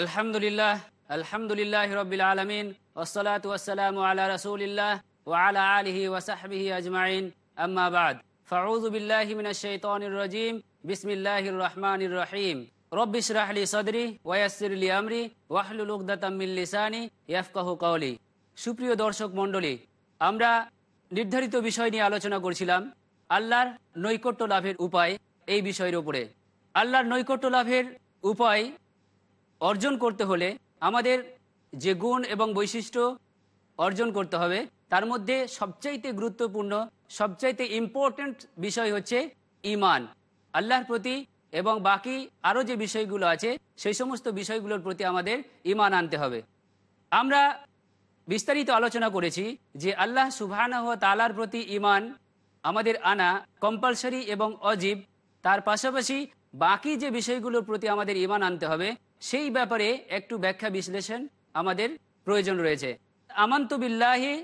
আলহামদুলিল্লাহ আলহামদুলিল্লাহ রবিল আলমিন ওসলাত ওসালাম আলা রসুলিল্লাহ ওয়ালা আলহি ওসাহবিহি আজমাইন। আম্মাবাদ ফাউযু বিল্লাহি মিনাশ শাইতানির রাজিম। বিসমিল্লাহির রহমানির রহিম। রব্বি ইশরাহ লি সাদরি ওয়া ইয়াসসির লি আমরি ওয়াহলুল উকদাতাম মিন লিসানি ইয়াফকাহু কওলি। সুপ্রিয় দর্শক মণ্ডলী, আমরা নির্ধারিত বিষয় নিয়ে আলোচনা করছিলাম আল্লাহর নৈকট্য লাভের উপায় এই বিষয়ের উপরে। আল্লাহর নৈকট্য লাভের উপায় অর্জন করতে হলে আমাদের যে গুণ এবং বৈশিষ্ট্য অর্জন করতে হবে, তার মধ্যে সবচাইতে গুরুত্বপূর্ণ, সবচাইতে ইম্পর্ট্যান্ট বিষয় হচ্ছে ইমান আল্লাহর প্রতি এবং বাকি আরও যে বিষয়গুলো আছে, সেই সমস্ত বিষয়গুলোর প্রতি আমাদের ইমান আনতে হবে। আমরা বিস্তারিত আলোচনা করেছি যে আল্লাহ ওয়া তালার প্রতি ইমান আমাদের আনা কম্পালসারি এবং অজীব। তার পাশাপাশি বাকি যে বিষয়গুলোর প্রতি আমাদের ইমান আনতে হবে সেই ব্যাপারে একটু ব্যাখ্যা বিশ্লেষণ আমাদের প্রয়োজন রয়েছে। আমান্ত বিল্লাহি,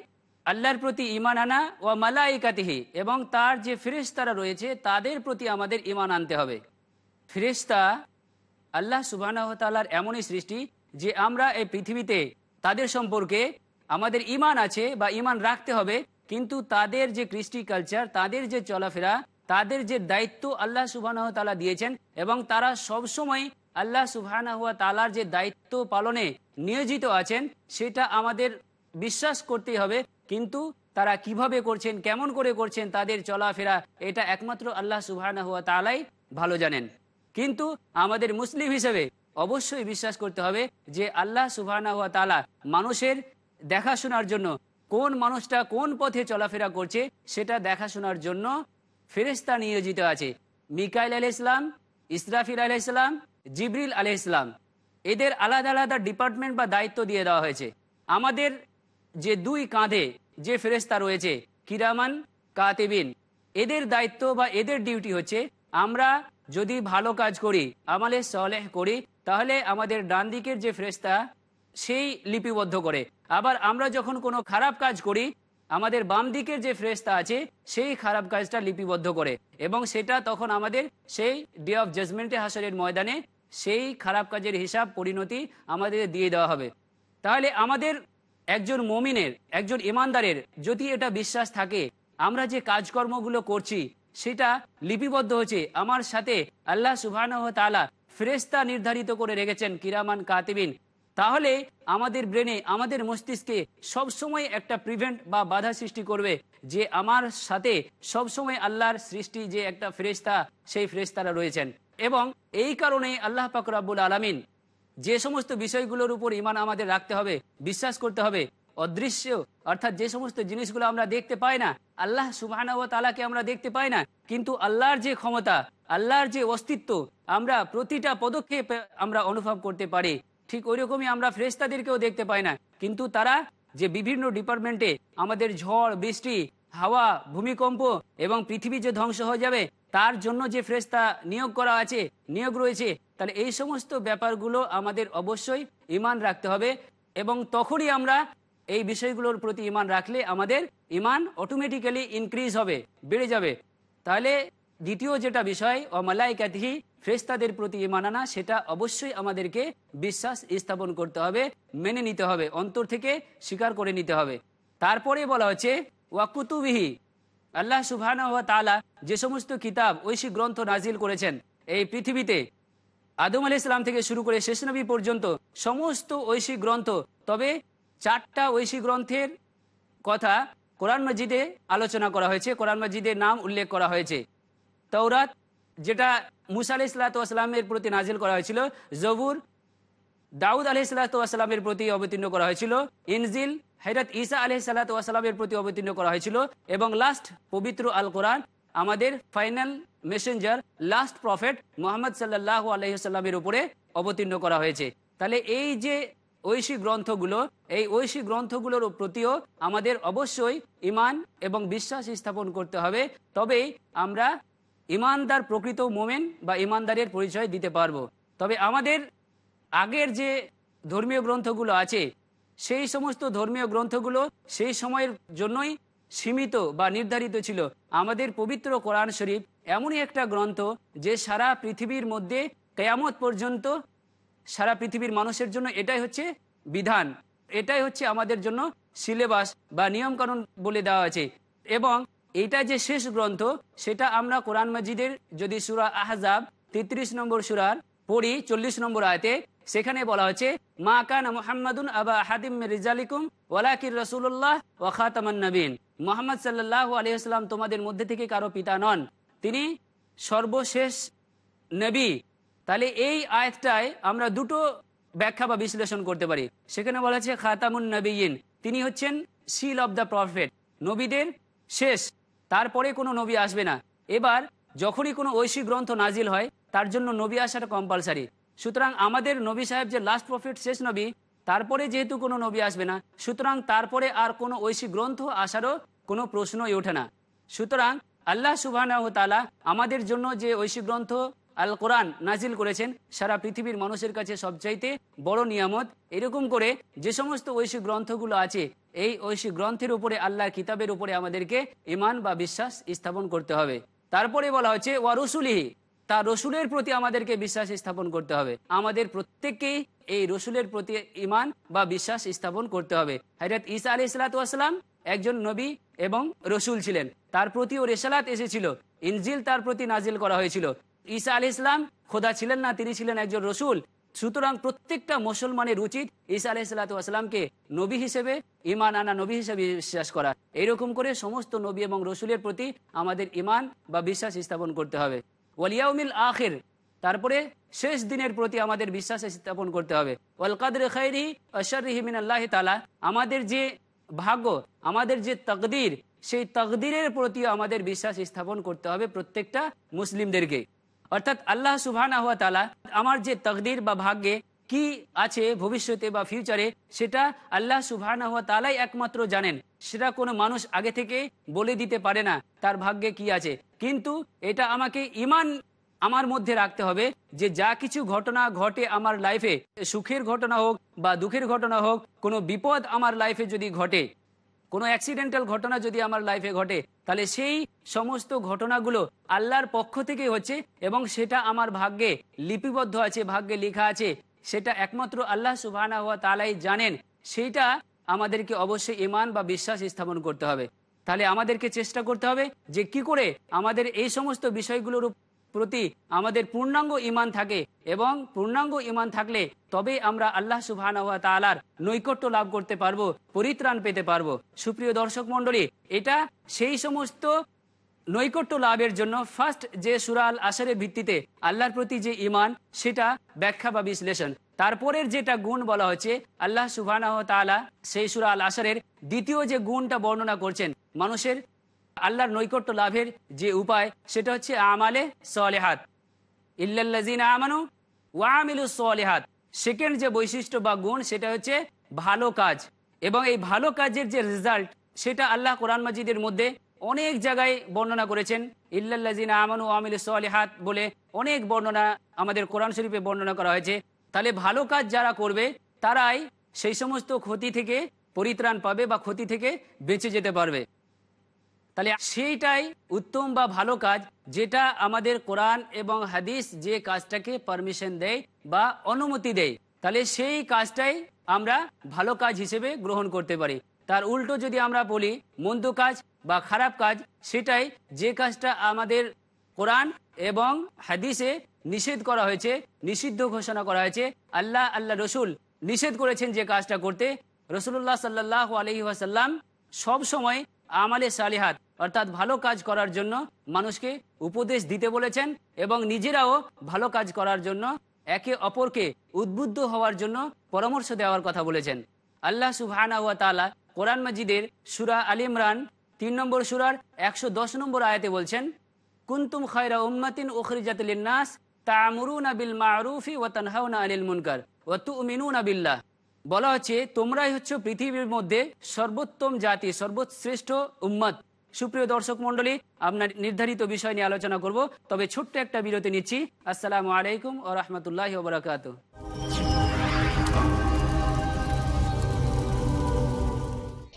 আল্লাহর প্রতি ইমান আনা ও মালাইকাতিহি, এবং তার যে ফেরেশতারা রয়েছে, তাদের প্রতি আমাদের ইমান আনতে হবে। ফেরেশতা আল্লাহ সুবাহর এমনই সৃষ্টি যে আমরা এই পৃথিবীতে তাদের সম্পর্কে আমাদের ইমান আছে বা ইমান রাখতে হবে, কিন্তু তাদের যে কৃষ্টি কালচার তাদের যে চলাফেরা, তাদের যে দায়িত্ব আল্লাহ সুবাহ তালা দিয়েছেন, এবং তারা সবসময় আল্লাহ সুবহানা হুয়া তালার যে দায়িত্ব পালনে নিয়োজিত আছেন, সেটা আমাদের বিশ্বাস করতেই হবে। কিন্তু তারা কীভাবে করছেন, কেমন করে করছেন, তাদের চলাফেরা, এটা একমাত্র আল্লাহ সুবহানা হুয়া তালাই ভালো জানেন। কিন্তু আমাদের মুসলিম হিসেবে অবশ্যই বিশ্বাস করতে হবে যে আল্লাহ সুবহানা হুয়া তালা মানুষের দেখাশোনার জন্য কোন মানুষটা কোন পথে চলাফেরা করছে, সেটা দেখাশোনার জন্য ফেরেস্তা নিয়োজিত আছে। মিকাইল আল ইসলাম ইসরাফিল আল ইসলাম জিবরিল আলহ ইসলাম এদের আলাদা আলাদা ডিপার্টমেন্ট বা দায়িত্ব দিয়ে দেওয়া হয়েছে। আমাদের যে দুই কাঁধে যে ফেরেস্তা রয়েছে, কিরামান, কাতেবিন, এদের দায়িত্ব বা এদের ডিউটি হচ্ছে, আমরা যদি ভালো কাজ করি, আমালে সলেহ করি, তাহলে আমাদের ডান দিকের যে ফেরেস্তা সেই লিপিবদ্ধ করে। আবার আমরা যখন কোনো খারাপ কাজ করি, আমাদের বাম দিকের যে ফ্রেস্তা আছে, সেই খারাপ কাজটা লিপিবদ্ধ করে। এবং সেটা তখন আমাদের সেই ডে অফ জাজমেন্টে হাসরের ময়দানে সেই খারাপ কাজের হিসাব পরিণতি আমাদের দিয়ে দেওয়া হবে। তাহলে আমাদের একজন মমিনের, একজন ইমানদারের যদি এটা বিশ্বাস থাকে, আমরা যে কাজকর্মগুলো করছি, সেটা লিপিবদ্ধ হচ্ছে আমার সাথে আল্লাহ সুবাহ তালা ফ্রেস্তা নির্ধারিত করে রেখেছেন কিরামান কাতিবিন। তাহলে আমাদের ব্রেনে, আমাদের মস্তিষ্কে সবসময় একটা প্রিভেন্ট বা বাধা সৃষ্টি করবে যে আমার সাথে সবসময় আল্লাহর সৃষ্টি যে একটা ফেরেস্তা সেই ফেরেস্তারা রয়েছেন। এবং এই কারণে আল্লাহ পাকরাবুল আলমিন যে সমস্ত বিষয়গুলোর উপর ইমান আমাদের রাখতে হবে, বিশ্বাস করতে হবে, অদৃশ্য, অর্থাৎ যে সমস্ত জিনিসগুলো আমরা দেখতে পাই না, আল্লাহ সুবাহ তালাকে আমরা দেখতে পাই না, কিন্তু আল্লাহর যে ক্ষমতা, আল্লাহর যে অস্তিত্ব আমরা প্রতিটা পদক্ষেপ আমরা অনুভব করতে পারি। ঠিক ওই রকমই আমরা ফ্রেস্তাদেরকেও দেখতে পাই না, কিন্তু তারা যে বিভিন্ন ডিপার্টমেন্টে আমাদের ঝড়, বৃষ্টি হাওয়া, ভূমিকম্প এবং পৃথিবী যে ধ্বংস হয়ে যাবে, তার জন্য যে ফ্রেস্তা নিয়োগ করা আছে, নিয়োগ রয়েছে, তাহলে এই সমস্ত ব্যাপারগুলো আমাদের অবশ্যই ইমান রাখতে হবে এবং তখনই আমরা এই বিষয়গুলোর প্রতি ইমান রাখলে আমাদের ইমান অটোমেটিক্যালি ইনক্রিজ হবে, বেড়ে যাবে। তাহলে দ্বিতীয় যেটা বিষয়, অমালাইকাতিহি ফ্রেস্তাদের প্রতি ইমান আনা, সেটা অবশ্যই আমাদেরকে বিশ্বাস স্থাপন করতে হবে, মেনে নিতে হবে, অন্তর থেকে স্বীকার করে নিতে হবে। তারপরে বলা হচ্ছে ওয়াকুতুবিহি আল্লাহ সুবহান তালা যে সমস্ত কিতাব, ঐশী গ্রন্থ নাজিল করেছেন এই পৃথিবীতে, আদম আলি ইসলাম থেকে শুরু করে শেষ নবী পর্যন্ত সমস্ত ঐশী গ্রন্থ, তবে চারটা ঐশী গ্রন্থের কথা কোরআন মজিদে আলোচনা করা হয়েছে। কোরআন মজিদের নাম উল্লেখ করা হয়েছে। তৌরাত যেটা মুসা আলি সাল্লাতামের প্রতি নাজিল করা হয়েছিল, জবুর, দাউদ আলহ সাল্লাতামের প্রতি অবতীর্ণ করা হয়েছিল, ইনজিল হেরাত ঈসা আলহ সাল্লাতামের প্রতি অবতীর্ণ করা হয়েছিল এবং লাস্ট পবিত্র আল কোরআন আমাদের final messenger last prophet Muhammad সাল্লাহ আলহিসাল্লামের উপরে অবতীর্ণ করা হয়েছে। তাহলে এই যে ঐশী গ্রন্থগুলো, এই ঐশী গ্রন্থগুলোর প্রতিও আমাদের অবশ্যই ইমান এবং বিশ্বাস স্থাপন করতে হবে। তবেই আমরা ইমানদার প্রকৃত মোমেন বা ইমানদারের পরিচয় দিতে পারব। তবে আমাদের আগের যে ধর্মীয় গ্রন্থগুলো আছে সেই সমস্ত ধর্মীয় গ্রন্থগুলো সেই সময়ের জন্যই সীমিত বা নির্ধারিত ছিল। আমাদের পবিত্র কোরআন শরীফ এমনই একটা গ্রন্থ যে সারা পৃথিবীর মধ্যে কেয়ামত পর্যন্ত সারা পৃথিবীর মানুষের জন্য এটাই হচ্ছে বিধান। এটাই হচ্ছে আমাদের জন্য সিলেবাস বা নিয়মকানুন বলে দেওয়া আছে। এবং এটা যে শেষ গ্রন্থ, সেটা আমরা কোরআন মাজিদের যদি সুরা আহজাব তেত্রিশ নম্বর সুরার পড়ি, চল্লিশ নম্বর আয়তে সেখানে বলা হয়েছে, মা কান মোহাম্মদুন আবা হাদিম রিজালিকুম ওয়ালাকির রসুল্লাহ নবীন মোহাম্মদ সাল্লাহ আলিয়াল্লাম তোমাদের মধ্যে থেকে কারও পিতা নন। তিনি সর্বশেষ নবী। তাহলে এই আয়াতটায় আমরা দুটো ব্যাখ্যা বা বিশ্লেষণ করতে পারি। সেখানে বলা হচ্ছে খাতামুন নবীন তিনি হচ্ছেন সিল অব দ্য প্রফেট নবীদের শেষ। তারপরে কোনো নবী আসবে না। এবার যখনই কোনো ঐশী গ্রন্থ নাজিল হয়, তার জন্য নবী আসাটা কম্পালসারি সুতরাং আমাদের নবী সাহেব যে লাস্ট প্রফিট শেষ নবী, তারপরে যেহেতু কোনো নবী আসবে না, সুতরাং তারপরে আর কোনো ঐশী গ্রন্থ আসারও কোনো প্রশ্নই ওঠে না। সুতরাং আল্লাহ সুবাহ তালা আমাদের জন্য যে ঐশী গ্রন্থ আল কোরআন নাজিল করেছেন, সারা পৃথিবীর মানুষের কাছে সবচাইতে বড় নিয়ামত, এরকম করে যে সমস্ত ঐশী গ্রন্থগুলো আছে, এই ঐশী গ্রন্থের উপরে আল্লাহ কিতাবের উপরে আমাদেরকে ইমান বা বিশ্বাস স্থাপন করতে হবে। তারপরে বলা হচ্ছে ওয়া তার রসুলের প্রতি আমাদেরকে বিশ্বাস স্থাপন করতে হবে। আমাদের প্রত্যেককেই এই রসুলের প্রতি ইমান বা বিশ্বাস স্থাপন করতে হবে। হজরত ঈসা আলি সালাতাম একজন নবী এবং রসুল ছিলেন। তার প্রতিও রেসালাত এসেছিল। ইনজিল তার প্রতি নাজিল করা হয়েছিল। ঈসা আলি ইসলাম খোদা ছিলেন না, তিনি ছিলেন একজন রসুল। সুতরাং প্রত্যেকটা মুসলমানের উচিত ঈসা আলাহ সাল্লাতামকে নবী হিসেবে ইমান আনা নবী হিসেবে বিশ্বাস করা। এরকম করে সমস্ত নবী এবং রসুলের প্রতি আমাদের ইমান বা বিশ্বাস স্থাপন করতে হবে। ওয়ালিয়াউমিল আখের, তারপরে শেষ দিনের প্রতি আমাদের বিশ্বাস স্থাপন করতে হবে। ওয়াল খাইরি অশরিহিমিন আল্লাহ তালা আমাদের যে ভাগ্য, আমাদের যে তকদির, সেই তকদিরের প্রতিও আমাদের বিশ্বাস স্থাপন করতে হবে প্রত্যেকটা মুসলিমদেরকে। অর্থাৎ আল্লাহ সুবাহ আমার যে তকদির বা ভাগ্যে কি আছে ভবিষ্যতে বা ফিউচারে সেটা আল্লাহ সুবহান তালাই একমাত্র জানেন। সেটা কোনো মানুষ আগে থেকে বলে দিতে পারে না, তার ভাগ্যে কি আছে। কিন্তু এটা আমাকে ইমান আমার মধ্যে রাখতে হবে যে যা কিছু ঘটনা ঘটে আমার লাইফে সুখের ঘটনা হোক বা দুঃখের ঘটনা হোক, কোনো বিপদ আমার লাইফে যদি ঘটে, কোনো অ্যাক্সিডেন্টাল ঘটনা যদি আমার লাইফে ঘটে, তাহলে সেই সমস্ত ঘটনাগুলো আল্লাহর পক্ষ থেকে হচ্ছে এবং সেটা আমার ভাগ্যে লিপিবদ্ধ আছে, ভাগ্যে লেখা আছে সেটা একমাত্র আল্লাহ সুবাহ তালাই জানেন। সেইটা আমাদেরকে অবশ্যই ইমান বা বিশ্বাস স্থাপন করতে হবে। তাহলে আমাদেরকে চেষ্টা করতে হবে যে কি করে আমাদের এই সমস্ত বিষয়গুলোর প্রতি আমাদের পূর্ণাঙ্গ ইমান থাকে এবং পূর্ণাঙ্গ ইমান থাকলে তবে আমরা আল্লাহ সুবাহ তালার নৈকট্য লাভ করতে পারব, পরিত্রাণ পেতে পারব। সুপ্রিয় দর্শক মন্ডলী এটা সেই সমস্ত নৈকট্য লাভের জন্য ফার্স্ট যে সুরাল আসারের ভিত্তিতে আল্লাহর প্রতি যে ইমান সেটা ব্যাখ্যা বা বিশ্লেষণ। তারপরের যেটা গুণ বলা হচ্ছে আল্লাহ সুবাহ সেই সুরা আল আসারের দ্বিতীয় যে গুণটা বর্ণনা করছেন, মানুষের আল্লাহর নৈকট্য লাভের যে উপায়, সেটা হচ্ছে আমালে সলেহাত। ইল্লাজিন আমানু ওয়ামিলু সলেহাত। সেকেন্ড যে বৈশিষ্ট্য বা গুণ, সেটা হচ্ছে ভালো কাজ। এবং এই ভালো কাজের যে রেজাল্ট সেটা আল্লাহ কোরআন মাজিদের মধ্যে অনেক জায়গায় বর্ণনা করেছেন ইল্লাজিন আমানু আমিল সলেহাত বলে অনেক বর্ণনা আমাদের কোরআন শরীফে বর্ণনা করা হয়েছে। তাহলে ভালো কাজ যারা করবে, তারাই সেই সমস্ত ক্ষতি থেকে পরিত্রাণ পাবে বা ক্ষতি থেকে বেঁচে যেতে পারবে। তাহলে সেইটাই উত্তম বা ভালো কাজ যেটা আমাদের কোরআন এবং হাদিস যে কাজটাকে পারমিশন দেয় বা অনুমতি দেয়। তাহলে সেই কাজটাই আমরা ভালো কাজ হিসেবে গ্রহণ করতে পারি। তার উল্টো যদি আমরা বলি, মন্দ কাজ বা খারাপ কাজ, সেটাই যে কাজটা আমাদের কোরআন এবং হাদিসে নিষেধ করা হয়েছে, নিষিদ্ধ ঘোষণা করা হয়েছে, আল্লাহ আল্লাহ রসুল নিষেধ করেছেন যে কাজটা করতে। রসুল্লাহ সাল্লাহ আলহি ওয়াসাল্লাম সব সময় আমালে সালিহাত, অর্থাৎ ভালো কাজ করার জন্য মানুষকে উপদেশ দিতে বলেছেন এবং নিজেরাও ভালো কাজ করার জন্য একে অপরকে উদ্বুদ্ধ হওয়ার জন্য পরামর্শ দেওয়ার কথা বলেছেন। আল্লাহ সুবহানা ওয়া কোরআন মাজিদের সুরা আল ইমরান তিন নম্বর সুরার একশো দশ নম্বর আয়াতে বলছেন, কুন্তুম খায়রা উম্মাতিন উখরিজাত লিন্নাস তা'মুরুনা বিল মা'রুফি ওয়া তানহাউনা আনিল মুনকার ওয়া তু'মিনুনা বিল্লাহ। বলা হচ্ছে, তোমরাই হচ্ছে পৃথিবীর মধ্যে সর্বোত্তম জাতি সর্বশ্রেষ্ঠ উম্মত। সুপ্রিয় দর্শক মন্ডলী আপনার নির্ধারিত বিষয় নিয়ে আলোচনা করব, তবে ছোট্ট একটা বিরতি নিচ্ছি। আসসালামু আলাইকুম ও রহমতুল্লাহ ওবরাকাত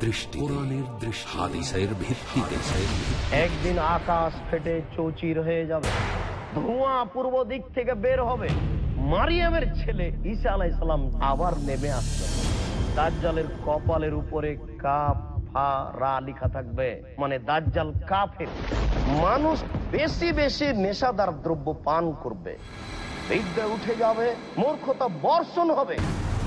দৃষ্টি ভিত্তিতে একদিন আকাশ ফেটে চৌচির হয়ে যাবে, ধোঁয়া পূর্ব দিক থেকে বের হবে। মারিয়ামের ছেলে ঈসা আলাইসালাম আবার নেমে আসবে। দাজ্জালের কপালের উপরে কাপ থাকবে মানে দাজ্জাল কাফের। মানুষ বেশি বেশি নেশাদার দ্রব্য পান করবে। উঠে যাবে, মূর্খতা বর্ষণ হবে।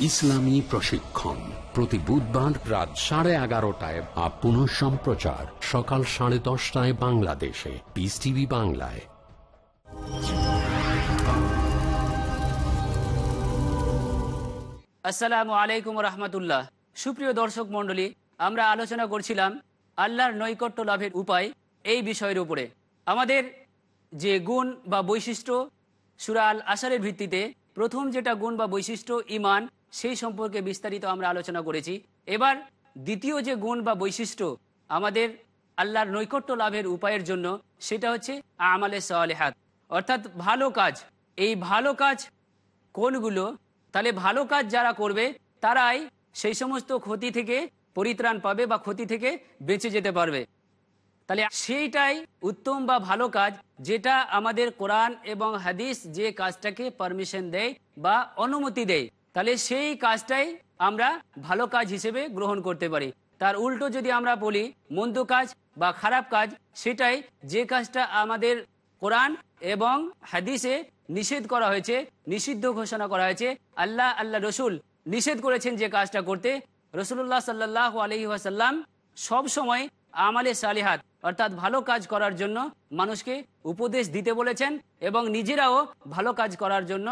ইসলামী প্রশিক্ষণ প্রতি বুধবার রাত সাড়ে এগারোটায় বা পুনঃ সম্প্রচার সকাল সাড়ে দশটায় বাংলাদেশে। পিস টিভি বাংলায়। আসসালামু আলাইকুম রহমতুল্লাহ। সুপ্রিয় দর্শক মণ্ডলী, আমরা আলোচনা করছিলাম আল্লাহর নৈকট্য লাভের উপায় এই বিষয়ের উপরে। আমাদের যে গুণ বা বৈশিষ্ট্য সুরাল আসারের ভিত্তিতে প্রথম যেটা গুণ বা বৈশিষ্ট্য ইমান সেই সম্পর্কে বিস্তারিত আমরা আলোচনা করেছি। এবার দ্বিতীয় যে গুণ বা বৈশিষ্ট্য আমাদের আল্লাহর নৈকট্য লাভের উপায়ের জন্য, সেটা হচ্ছে আমালে সালেহাত। অর্থাৎ ভালো কাজ। এই ভালো কাজ কোনগুলো? তাহলে ভালো কাজ যারা করবে, তারাই সেই সমস্ত ক্ষতি থেকে পরিত্রাণ পাবে বা ক্ষতি থেকে বেঁচে যেতে পারবে। তাহলে সেইটাই উত্তম বা ভালো কাজ যেটা আমাদের কোরআন এবং হাদিস যে কাজটাকে পারমিশন দেয় বা অনুমতি দেয়। তাহলে সেই কাজটাই আমরা ভালো কাজ হিসেবে গ্রহণ করতে পারি। তার উল্টো যদি আমরা বলি, মন্দ কাজ বা খারাপ কাজ, সেটাই যে কাজটা আমাদের কোরআন এবং হাদিসে নিষেধ করা হয়েছে, নিষিদ্ধ ঘোষণা করা হয়েছে, আল্লাহ আল্লাহ রসুল নিষেধ করেছেন যে কাজটা করতে। রসুল্লাহ সাল্লাহ আলহি ওয়াসাল্লাম সব সময় আমালে সালিহাত, অর্থাৎ ভালো কাজ করার জন্য মানুষকে উপদেশ দিতে বলেছেন এবং নিজেরাও ভালো কাজ করার জন্য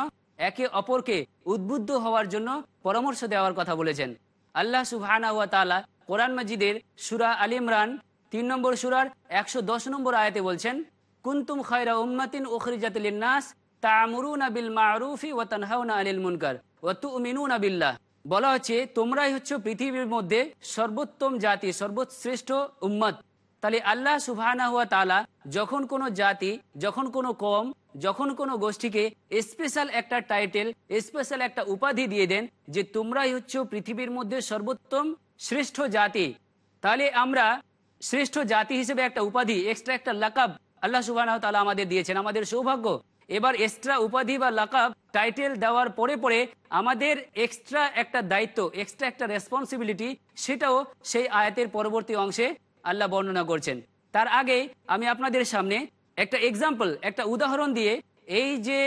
একে অপরকে উদ্বুদ্ধ হওয়ার জন্য পরামর্শ দেওয়ার কথা বলেছেন। আল্লাহ সুবহানা কোরআন মাজিদের সুরা আল ইমরান তিন নম্বর সুরার একশো দশ নম্বর আয়াতে বলছেন, কুন্তুম খায়রা উম্মাতিন উখরিজাত লিন্নাস তা'মুরুনা বিল মা'রুফি ওয়া তানহাউনা আনিল মুনকার ওয়া তু'মিনুনা বিল্লাহ। বলা হচ্ছে, তোমরাই হচ্ছে পৃথিবীর মধ্যে সর্বোত্তম জাতি সর্বশ্রেষ্ঠ উম্মত। তাহলে আল্লাহ সুবহানা হুয়া যখন কোনো জাতি, যখন কোনো কম যখন কোনো গোষ্ঠীকে স্পেশাল একটা টাইটেল স্পেশাল একটা উপাধি দিয়ে দেন যে তোমরাই হচ্ছে পৃথিবীর মধ্যে সর্বোত্তম শ্রেষ্ঠ জাতি, তাহলে আমরা শ্রেষ্ঠ জাতি হিসেবে একটা উপাধি এক্সট্রা একটা লাকাব আল্লাহ সুবাহ তালা আমাদের দিয়েছেন, আমাদের সৌভাগ্য। এবার এক্সট্রা উপাধি বা লাকাব টাইটেল দেওয়ার পরে পরে আমাদের এক্সট্রা একটা দায়িত্ব এক্সট্রা একটা রেসপন্সিবিলিটি সেটাও সেই আয়াতের পরবর্তী অংশে আল্লাহ বর্ণনা করছেন। তার আগে আমি আপনাদের সামনে একটা এক্সাম্পল একটা উদাহরণ দিয়ে এই যে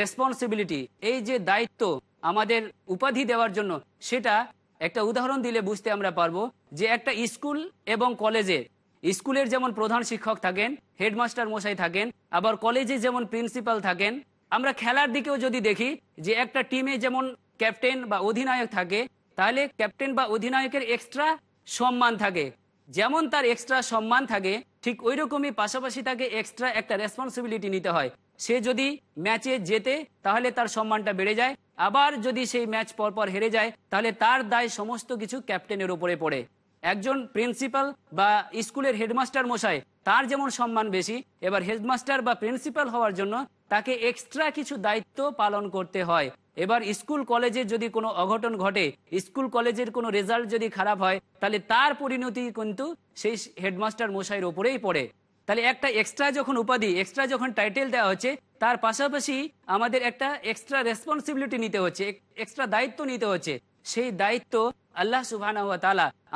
রেসপন্সিবিলিটি এই যে দায়িত্ব আমাদের উপাধি দেওয়ার জন্য, সেটা একটা উদাহরণ দিলে বুঝতে আমরা পারব যে একটা স্কুল এবং কলেজে, স্কুলের যেমন প্রধান শিক্ষক থাকেন, হেডমাস্টার মশাই থাকেন, আবার কলেজে যেমন প্রিন্সিপাল থাকেন, আমরা খেলার দিকেও যদি দেখি যে একটা টিমে যেমন ক্যাপ্টেন বা অধিনায়ক থাকে, তাহলে ক্যাপ্টেন বা অধিনায়কের এক্সট্রা সম্মান থাকে। যেমন তার এক্সট্রা সম্মান থাকে, ঠিক ওই রকমই পাশাপাশি তাকে এক্সট্রা একটা রেসপন্সিবিলিটি নিতে হয়। সে যদি ম্যাচে জেতে, তাহলে তার সম্মানটা বেড়ে যায়। আবার যদি সেই ম্যাচ পরপর হেরে যায়, তাহলে তার দায় সমস্ত কিছু ক্যাপ্টেনের উপরে পড়ে। একজন প্রিন্সিপাল বা স্কুলের হেডমাস্টার মশাই, তার যেমন সম্মান বেশি, এবার হেডমাস্টার বা প্রিন্সিপাল হওয়ার জন্য তাকে এক্সট্রা কিছু দায়িত্ব পালন করতে হয়। এবার স্কুল কলেজে যদি কোনো অঘটন ঘটে, স্কুল কলেজের কোনো রেজাল্ট যদি খারাপ হয়, তাহলে তার পরিণতি কিন্তু সেই হেডমাস্টার মশাইয়ের ওপরেই পড়ে। তাহলে একটা এক্সট্রা যখন উপাধি এক্সট্রা যখন টাইটেল দেওয়া হচ্ছে, তার পাশাপাশি আমাদের একটা এক্সট্রা রেসপন্সিবিলিটি নিতে হচ্ছে এক্সট্রা দায়িত্ব নিতে হচ্ছে। সেই দায়িত্ব আল্লাহ সুবাহ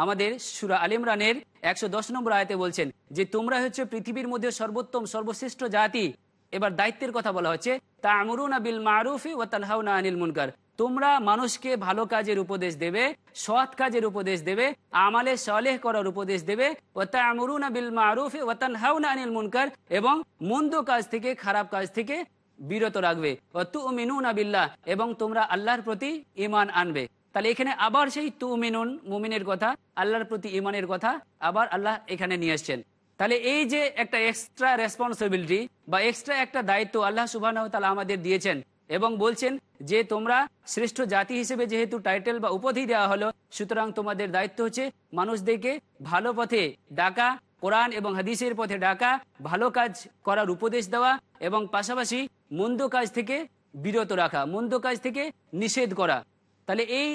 আমাদের সুরা আলিমরানের একশো দশ নম্বর আয়তে বলছেন যে, তোমরা হচ্ছে পৃথিবীর মধ্যে সর্বোত্তম, সর্বশ্রেষ্ঠ জাতি। এবার দায়িত্বের কথা বলা হচ্ছে তা আমরুন ও তোমরা মানুষকে ভালো কাজের উপদেশ দেবে, সৎ কাজের উপদেশ দেবে, আমালে সলেহ করার উপদেশ দেবে। ও তা আমরুন বিল মারুফি ও তানহাউনা আনিল মুনকার এবং মন্দ কাজ থেকে, খারাপ কাজ থেকে বিরত রাখবে। তু মিনুন বিল্লাহ এবং তোমরা আল্লাহর প্রতি ইমান আনবে। তাহলে এখানে আবার সেই তু মিনুন মুমিনের কথা, আল্লাহর প্রতি ইমানের কথা আবার আল্লাহ এখানে নিয়ে আসছেন। তাহলে এই যে একটা এক্সট্রা রেসপন্সিবিলিটি বা এক্সট্রা একটা দায়িত্ব আল্লাহ সুবাহ আমাদের দিয়েছেন এবং বলছেন যে তোমরা শ্রেষ্ঠ জাতি হিসেবে যেহেতু টাইটেল বা উপাধি দেওয়া হলো, সুতরাং তোমাদের দায়িত্ব হচ্ছে মানুষদেরকে ভালো পথে ডাকা, কোরআন এবং হাদিসের পথে ডাকা, ভালো কাজ করার উপদেশ দেওয়া এবং পাশাপাশি মন্দ কাজ থেকে বিরত রাখা, মন্দ কাজ থেকে নিষেধ করা। তাহলে এই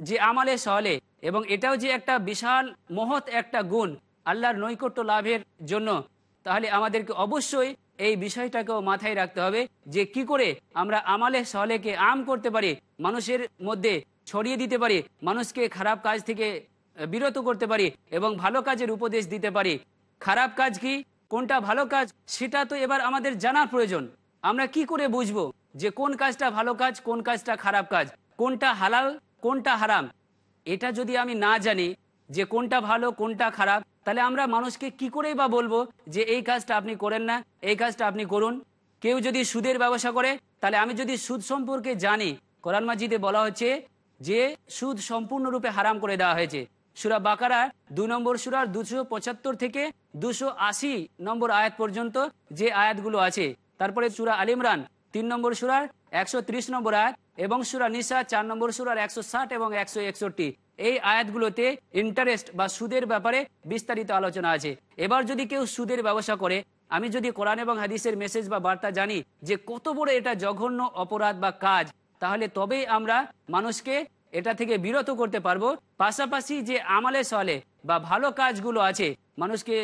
যে আমালে সহলে এবং এটাও যে একটা বিশাল মহৎ একটা গুণ আল্লাহর নৈকট্য লাভের জন্য, তাহলে আমাদেরকে অবশ্যই এই বিষয়টাকেও মাথায় রাখতে হবে যে কি করে আমরা আমালে সহলেকে আম করতে পারি, মানুষের মধ্যে ছড়িয়ে দিতে পারি, মানুষকে খারাপ কাজ থেকে বিরত করতে পারি এবং ভালো কাজের উপদেশ দিতে পারি। খারাপ কাজ কি? কোনটা ভালো কাজ? সেটা তো এবার আমাদের জানার প্রয়োজন। আমরা কি করে বুঝব যে কোন কাজটা ভালো কাজ, কোন কাজটা খারাপ কাজ? কোনটা হালাল, কোনটা হারাম? এটা যদি আমি না জানি যে কোনটা ভালো, কোনটা খারাপ তাহলে আমরা মানুষকে কি করেই বা বলব যে এই কাজটা আপনি করেন না, এই কাজটা আপনি করুন। কেউ যদি সুদের ব্যবসা করে, তাহলে আমি যদি সুদ সম্পর্কে জানি, কোরআন মাজিদে বলা হচ্ছে যে সুদ সম্পূর্ণরূপে হারাম করে দেওয়া হয়েছে। সুরা বাকারা দু নম্বর সুরার দুশো পঁচাত্তর থেকে দুশো আশি নম্বর আয়াত পর্যন্ত যে আয়াতগুলো আছে। তারপরে সুরা আলিমরান তিন নম্বর সুরার একশো ত্রিশ নম্বর আয়াত এবং সুরা নিসা চার নম্বর সুরার একশো ষাট এবং একশো একষট্টি। এই আয়াতগুলোতে ইন্টারেস্ট বা সুদের ব্যাপারে বিস্তারিত আলোচনা আছে। এবার যদি কেউ সুদের ব্যবসা করে, আমি যদি কোরআন এবং হাদিসের মেসেজ বা বার্তা জানি যে কত বড় এটা জঘন্য অপরাধ বা কাজ, তাহলে তবেই আমরা মানুষকে এটা থেকে বিরত করতে পারব। পাশাপাশি যে আমালে সলে বা ভালো কাজগুলো আছে, মানুষকে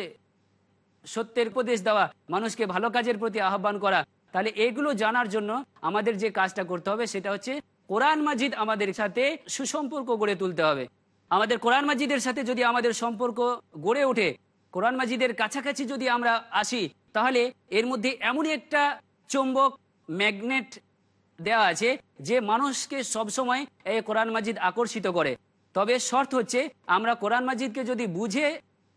সত্যের উপদেশ দেওয়া, মানুষকে ভালো কাজের প্রতি আহ্বান করা, তাহলে এগুলো জানার জন্য আমাদের যে কাজটা করতে হবে সেটা হচ্ছে কোরআন মাজিদ আমাদের সাথে সুসম্পর্ক গড়ে তুলতে হবে। আমাদের কোরআন মাজিদের সাথে যদি আমাদের সম্পর্ক গড়ে ওঠে, কোরআন মাজিদের কাছাকাছি যদি আমরা আসি, তাহলে এর মধ্যে এমনই একটা চুম্বক ম্যাগনেট দেওয়া আছে যে মানুষকে সবসময় এই কোরআন মাজিদ আকর্ষিত করে। তবে শর্ত হচ্ছে, আমরা কোরআন মাজিদকে যদি বুঝে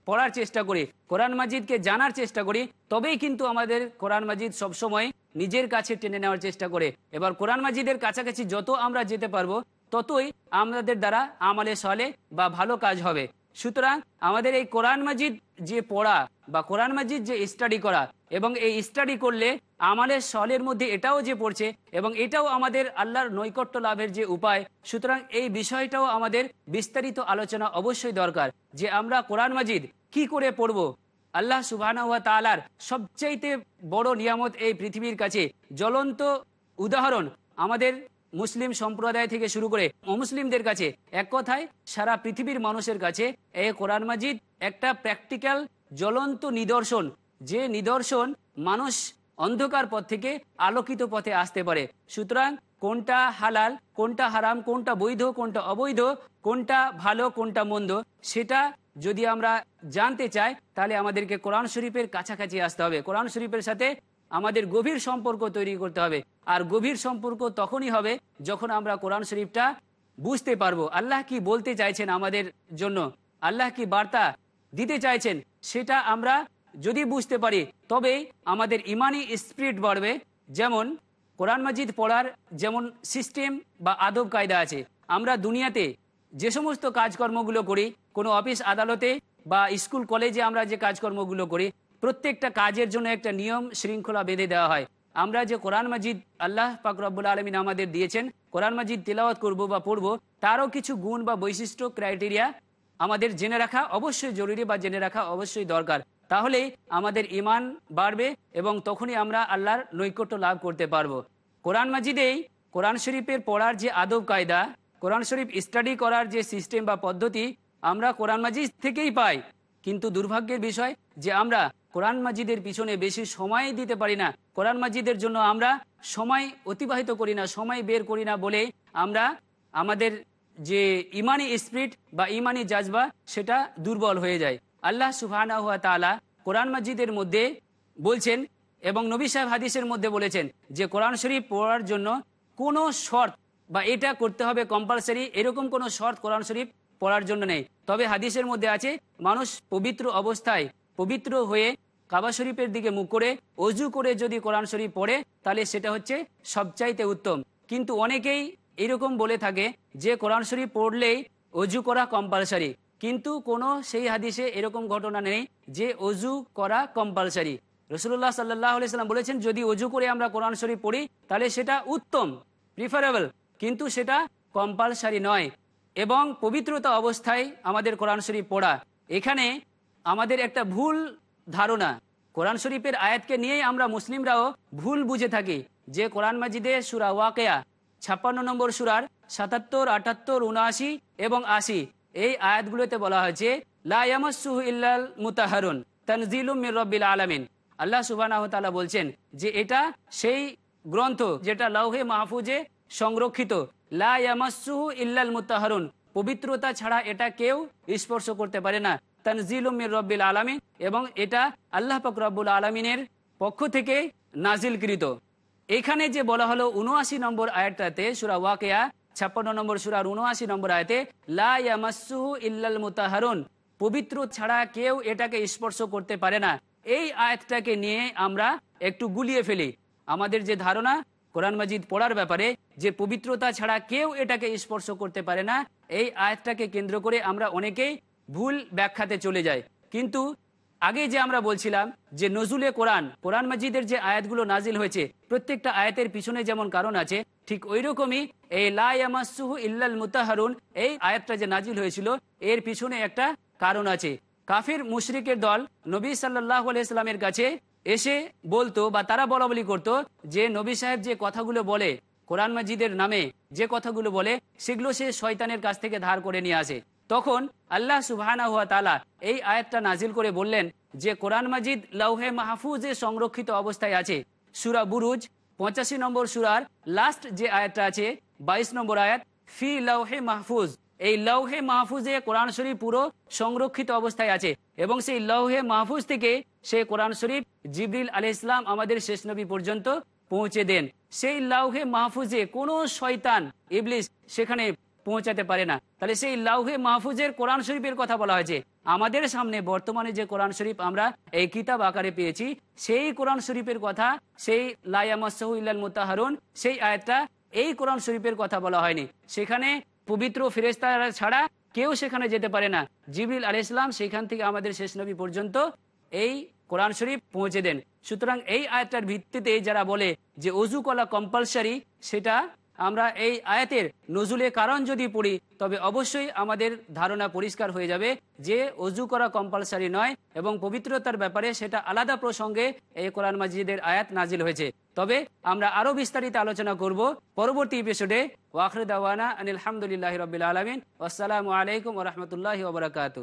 পড়ার চেষ্টা করি, কোরআন মাজিদকে জানার চেষ্টা করি, তবেই কিন্তু আমাদের কোরআন মাজিদ সবসময় নিজের কাছে টেনে নেওয়ার চেষ্টা করে। এবার কোরআন মাজিদের কাছাকাছি যত আমরা যেতে পারব, ততই আমাদের দ্বারা আমালে সলে বা ভালো কাজ হবে। সুতরাং আমাদের এই কোরআন মাজিদ যে পড়া বা কোরআন মাজিদ যে স্টাডি করা এবং এই স্টাডি করলে আমাদের সলের মধ্যে এটাও যে পড়ছে এবং এটাও আমাদের আল্লাহর নৈকট্য লাভের যে উপায়, সুতরাং এই বিষয়টাও আমাদের বিস্তারিত আলোচনা অবশ্যই দরকার যে আমরা কোরআন মাজিদ কি করে পড়ব আল্লাহ সুবাহ তালার সবচাইতে বড় নিয়ামত এই পৃথিবীর কাছে। জ্বলন্ত উদাহরণ আমাদের মুসলিম সম্প্রদায় থেকে শুরু করে অমুসলিমদের কাছে। এক কথায়, সারা পৃথিবীর মানুষের কাছে এই কোরআন মাজিদ একটা প্র্যাকটিক্যাল জ্বলন্ত নিদর্শন। যে নিদর্শন মানুষ অন্ধকার পথ থেকে আলোকিত পথে আসতে পারে। সুতরাং কোনটা হালাল, কোনটা হারাম, কোনটা বৈধ, কোনটা অবৈধ, কোনটা ভালো, কোনটা মন্দ, সেটা যদি আমরা জানতে চাই, তাহলে আমাদেরকে কোরআন শরীফের কাছাকাছি আসতে হবে। কোরআন শরীফের সাথে আমাদের গভীর সম্পর্ক তৈরি করতে হবে। আর গভীর সম্পর্ক তখনই হবে যখন আমরা কোরআন শরীফটা বুঝতে পারব। আল্লাহ কি বলতে চাইছেন আমাদের জন্য? আল্লাহ কি বার্তা দিতে চাইছেন? সেটা আমরা যদি বুঝতে পারি, তবে আমাদের ইমানি স্পিরিট বাড়বে। যেমন কোরআন মাজিদ পড়ার যেমন সিস্টেম বা আদব কায়দা আছে। আমরা দুনিয়াতে যে সমস্ত কাজকর্মগুলো করি কোনো অফিস, আদালতে বা স্কুল, কলেজে আমরা যে কাজকর্মগুলো করি, প্রত্যেকটা কাজের জন্য একটা নিয়ম শৃঙ্খলা বেঁধে দেওয়া হয়। আমরা যে কোরআন মাজিদ আল্লাহ পাক রব্বুল আলমিন আমাদের দিয়েছেন, কোরআন মাজিদ তেলাওয়াত করব বা পড়ব, তারও কিছু গুণ বা বৈশিষ্ট্য, ক্রাইটেরিয়া আমাদের জেনে রাখা অবশ্যই জরুরি বা জেনে রাখা অবশ্যই দরকার। তাহলে আমাদের ইমান বাড়বে এবং তখনই আমরা আল্লাহর নৈকট্য লাভ করতে পারব। কোরআন মাজিদেই কোরআন শরীফের পড়ার যে আদব কায়দা কোরআন শরীফ স্টাডি করার যে সিস্টেম বা পদ্ধতি আমরা কোরআন মাজিদ থেকেই পাই। কিন্তু দুর্ভাগ্যের বিষয় যে আমরা কোরআন মাজিদের পিছনে বেশি সময় দিতে পারি না। কোরআন মাজিদের জন্য আমরা সময় অতিবাহিত করি না, সময় বের করি না বলে আমরা আমাদের যে ইমানি স্পিরিট বা ইমানি জাজবা সেটা দুর্বল হয়ে যায়। আল্লাহ সুবহানাহু ওয়া তাআলা কোরআন মাজিদের মধ্যে বলছেন এবং নবী সাহেব হাদিসের মধ্যে বলেছেন যে কোরআন শরীফ পড়ার জন্য কোনো শর্ত বা এটা করতে হবে কম্পালসারি এরকম কোনো শর্ত কোরআন শরীফ পড়ার জন্য নেই। তবে হাদিসের মধ্যে আছে, মানুষ পবিত্র অবস্থায় পবিত্র হয়ে কাবা শরীফের দিকে মুখ করে অজু করে যদি কোরআন শরীফ পড়ে, তাহলে সেটা হচ্ছে সবচাইতে উত্তম। কিন্তু অনেকেই এরকম বলে থাকে যে, কোরআন শরীফ পড়লেই অজু করা কম্পালসারি কিন্তু কোনো সেই হাদিসে এরকম ঘটনা নেই যে, অজু করা কম্পালসারি রসুল্লাহ সাল্লাহ সাল্লাম বলেছেন, যদি অজু করে আমরা কোরআন শরীফ পড়ি, তাহলে সেটা উত্তম প্রিফারেবল কিন্তু সেটা কম্পালসারি নয়। এবং পবিত্রতা অবস্থায় আমাদের কোরআন শরীফ পড়া। এখানে আমাদের একটা ভুল ধারণা। কোরআন শরীফের আয়াতকে নিয়েই আমরা মুসলিমরাও ভুল বুঝে থাকি। যে কোরআন মাজিদে সুরা ওয়াকেয়া, ছাপ্পান্ন নম্বর সুরার সাতাত্তর, আটাত্তর, উনআশি এবং আশি, এই আয়াতগুলোতে বলা হয়েছে লায়ামাসুহ ইল্লাল মুতাহারুন তানজিলুম রব্বিল আলামিন। আল্লাহ সুবাহ বলছেন যে এটা সেই গ্রন্থ যেটা লৌহে মাহফুজে সংরক্ষিত। লায়ামাসুহ ইল্লাল পবিত্রতা ছাড়া এটা কেউ স্পর্শ করতে পারে না। তানজিলুম মির রব্বিল আলামিন এবং এটা আল্লাহ পাক রব্বুল আলমিনের পক্ষ থেকে নাজিলকৃত। এখানে যে বলা হলো উনআশি নম্বর আয়াতটাতে, সুরা ওয়াকেয়া, ছাপ্পান্ন নম্বর সুরার উনআশি নম্বর আয়তে লায়ামাসুহু ইল্লাল মুতাহারুন। পবিত্র ছাড়া কেউ এটাকে স্পর্শ করতে পারে না। এই আয়াতটাকে নিয়ে আমরা একটু গুলিয়ে ফেলি। আমাদের যে ধারণা কোরআন মাজিদ পড়ার ব্যাপারে যে পবিত্রতা ছাড়া কেউ এটাকে স্পর্শ করতে পারে না, এই আয়াতটাকে কেন্দ্র করে আমরা অনেকেই ভুল ব্যাখ্যাতে চলে যাই। কিন্তু আগে যে আমরা বলছিলাম যে নজুলে কোরআন কোরআন মাজিদের যে আয়াতগুলো নাজিল হয়েছে, প্রত্যেকটা আয়াতের পিছনে যেমন কারণ আছে, ঠিক ওই রকমই এই লায়ামাসুহু ইল্লাল মুতাহারুন, এই আয়াতটা যে নাজিল হয়েছিল, এর পিছনে একটা কারণ আছে। কাফির মুশরিকের দল নবী সাল্লাহ আলাইস্লামের কাছে এসে বলতো বা তারা বলা বলি করতো যে নবী সাহেব যে কথাগুলো বলে, কোরআন মাজিদের নামে যে কথাগুলো বলে, সেগুলো সে শয়তানের কাছ থেকে ধার করে নিয়ে আসে। তখন আল্লাহ সুবাহানা হুয়া তালা এই আয়াতটা নাজিল করে বললেন যে, কোরআন মাজিদ লৌহে মাহফুজে সংরক্ষিত অবস্থায় আছে। সুরা বুরুজ, পঁচাশি নম্বর সুরার লাস্ট যে আয়াতটা আছে, বাইশ নম্বর আয়াত, ফি লৌহে মাহফুজ। এই লৌহে মাহফুজে কোরআন শরীফ পুরো সংরক্ষিত অবস্থায় আছে এবং সেই লৌহে মাহফুজ থেকে সে কোরআন শরীফ জিবরিল আলি ইসলাম আমাদের শেষ নবী পর্যন্ত পৌঁছে দেন। সেই লাউহে মাহফুজে কোনো শয়তান, ইবলিস সেখানে পৌঁছাতে পারে না। তাহলে সেই লাউহে মাহফুজের কোরআন শরীফের কথা বলা হয়েছে। আমাদের সামনে বর্তমানে যে কোরআন শরীফ আমরা এই কিতাব আকারে পেয়েছি, সেই কোরআন শরীফের কথা, সেই লাইয়ামাসাহু ইল্লাল মুতাহারুন, সেই আয়াতটা এই কোরআন শরীফের কথা বলা হয়নি। সেখানে পবিত্র ফেরেস্তারা ছাড়া কেউ সেখানে যেতে পারে না। জিবরিল আলি ইসলাম সেখান থেকে আমাদের শেষ নবী পর্যন্ত এই কোরআন শরীফ পৌঁছে দেন। সুতরাং এই আয়াতটার ভিত্তিতে যারা বলে যে অজু কলা কম্পালসারি সেটা আমরা এই আয়াতের নজুলে কারণ যদি পড়ি তবে অবশ্যই আমাদের ধারণা পরিষ্কার হয়ে যাবে যে অজু করা কম্পালসারি নয় এবং পবিত্রতার ব্যাপারে সেটা আলাদা প্রসঙ্গে এই কোরআন মাজিদের আয়াত নাজিল হয়েছে। তবে আমরা আরও বিস্তারিত আলোচনা করব পরবর্তী এপিসোডে ওয়াখর আনিলামদুলিল্লাহ রবিল আলমিন। আসসালামু আলাইকুম রহমতুল্লাহ ওবরাকাতু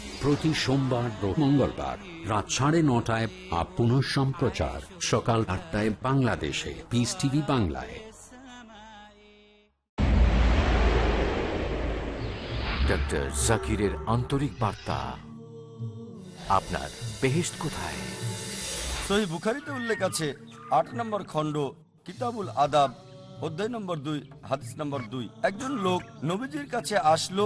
প্রতি সোমবার ও মঙ্গলবার রাত সাড়ে নটায় আপ পুনঃ সম্প্রচার সকাল আটটায় বাংলাদেশে। পিস টিভি বাংলায়। ডক্টর জাকিরের আন্তরিক বার্তা। আপনার বেহেস্ট কোথায়? সহি বুখারিতে উল্লেখ আছে আট নম্বর খণ্ড কিতাবুল আদাব অধ্যায় নম্বর দুই হাদিস নম্বর দুই। একজন লোক নবীজির কাছে আসলো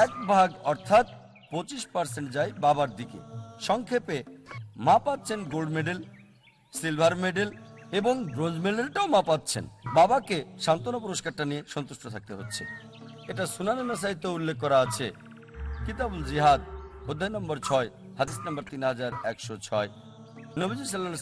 এক ভাগ অর্থাৎ পঁচিশ পার্সেন্ট যায় বাবার দিকে। সংক্ষেপে, মা পাচ্ছেন গোল্ড মেডেল সিলভার মেডেল এবং ব্রোঞ্জ মেডেলটাও মা পাচ্ছেন। বাবাকে সান্ত্বনা পুরস্কারটা নিয়ে সন্তুষ্ট থাকতে হচ্ছে। এটা সুনানা সাহিত্য উল্লেখ করা আছে। কিতাবুল জিহাদ, অধ্যায় নম্বর ছয়, হাদিস নম্বর তিন হাজার একশো ছয়। নবীজি সাল্লাম